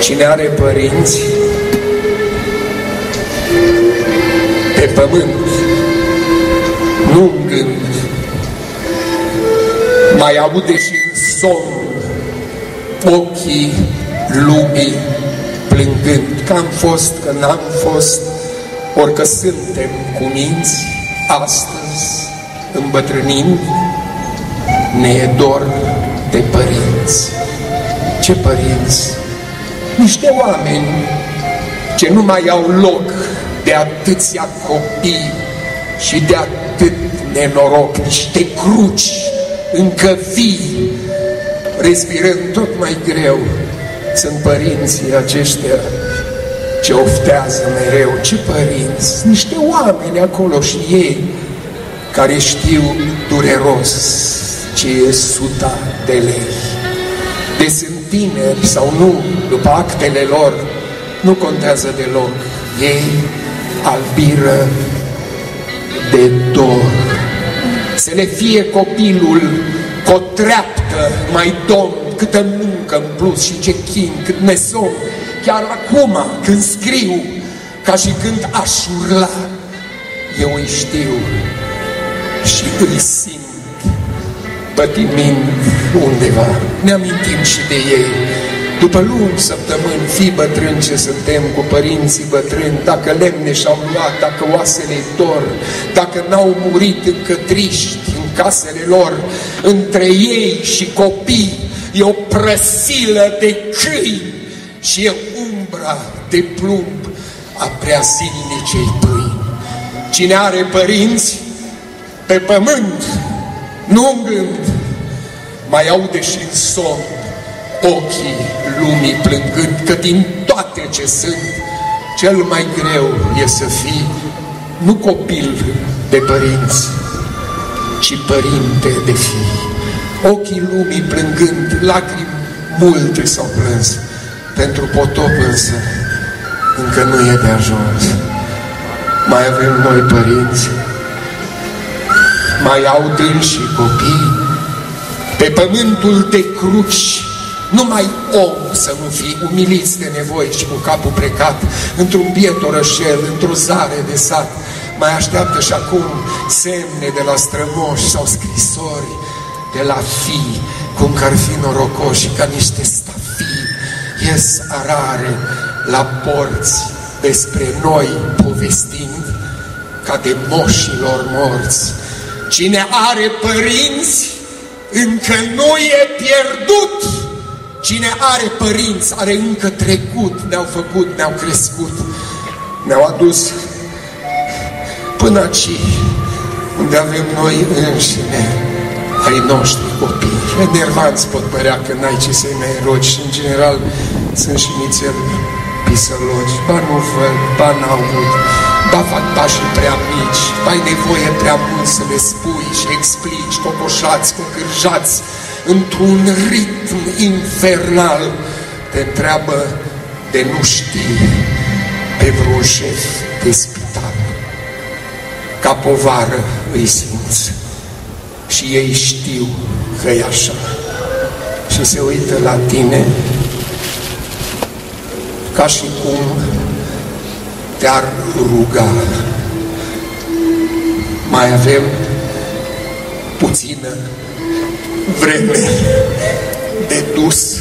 Cine are părinți pe pământ, nu în gând, mai aude și în somn ochii lumii plângând. Că am fost, că n-am fost, orică suntem cu minți astăzi, îmbătrânind, ne e dor de părinți. Ce părinți? Niște oameni ce nu mai au loc de atâția copii și de atât nenoroc, niște cruci încă vii, respirând tot mai greu, sunt părinții aceștia ce oftează mereu. Ce părinți? Niște oameni acolo și ei care știu dureros ce e suta de lei. De sunt tineri sau nu, după actele lor, nu contează deloc. Ei albiră de dor. Să le fie copilul cu o treaptă mai domn, câtă muncă în plus și ce chin, cât nesom. Chiar acum, când scriu, ca și când aș urla, eu îi știu și îi simt pătimind undeva. Ne amintim și de ei. După lungi săptămâni, fii bătrâni ce suntem cu părinții bătrâni, dacă lemne și-au luat, dacă oasele dor, dacă n-au murit încă triști în casele lor, între ei și copii e o prăsilă de câini și e umbra de plumb a prea zilnicei pâini. Cine are părinți pe pământ, nu în gând, mai aude și în somn ochii lumii plângând că din toate ce sunt, cel mai greu e să fii nu copil de părinți, ci părinte de fii. Ochii lumii plângând, lacrimi multe s-au plâns, pentru potop însă încă nu e de ajuns. Mai avem noi părinți, mai au și copii, pe pământul de cruci, numai om să nu fii umiliți de nevoi și cu capul plecat într-un biet orășel, într-o zare de sat. Mai așteaptă și acum semne de la strămoși sau scrisori de la fii, cum că ar fi norocoși ca niște stafii. Ies arare la porți despre noi povestind ca de moșilor morți. Cine are părinți încă nu e pierdut. Cine are părinți, are încă trecut, ne-au făcut, ne-au crescut, ne-au adus până aici, unde avem noi înșine, ai noștri copii. Enervanți pot părea că n-ai ce să-i mai rogi și, în general, sunt și nițel pisălogi. Ba nu văd, ba n-aud, ba fac pașii prea mici, ba ai nevoie prea mult să le spui și explici, cocoșați, cocârjați, într-un ritm infernal, te întreabă de nu știi pe vreun șef de spital. Ca povară îi simți și ei știu că e așa. Și se uită la tine ca și cum te-ar ruga. Mai avem puțină vreme de dus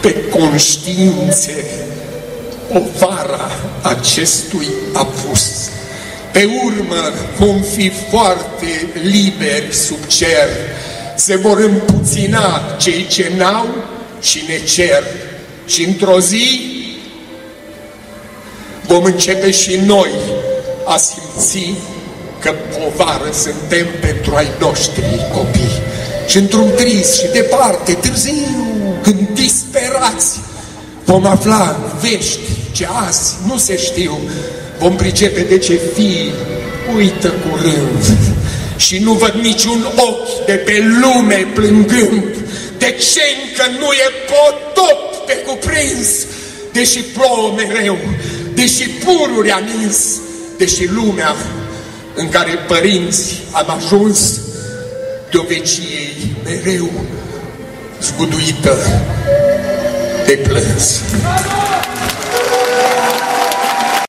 pe conștiințe vara acestui apus. Pe urmă vom fi foarte liberi sub cer, se vor împuțina cei ce n-au și ne cer. Și într-o zi vom începe și noi a simți că povară suntem pentru ai noștri copii. Și într-un trist și departe, târziu, când disperați, vom afla vești ce azi nu se știu, vom pricepe de ce fii uită curând și nu văd niciun ochi de pe lume plângând, de ce încă nu e potop pe cuprins, deși plouă mereu, deși pururi am deși lumea în care părinți am ajuns doveciei mereu zguduită de plâns.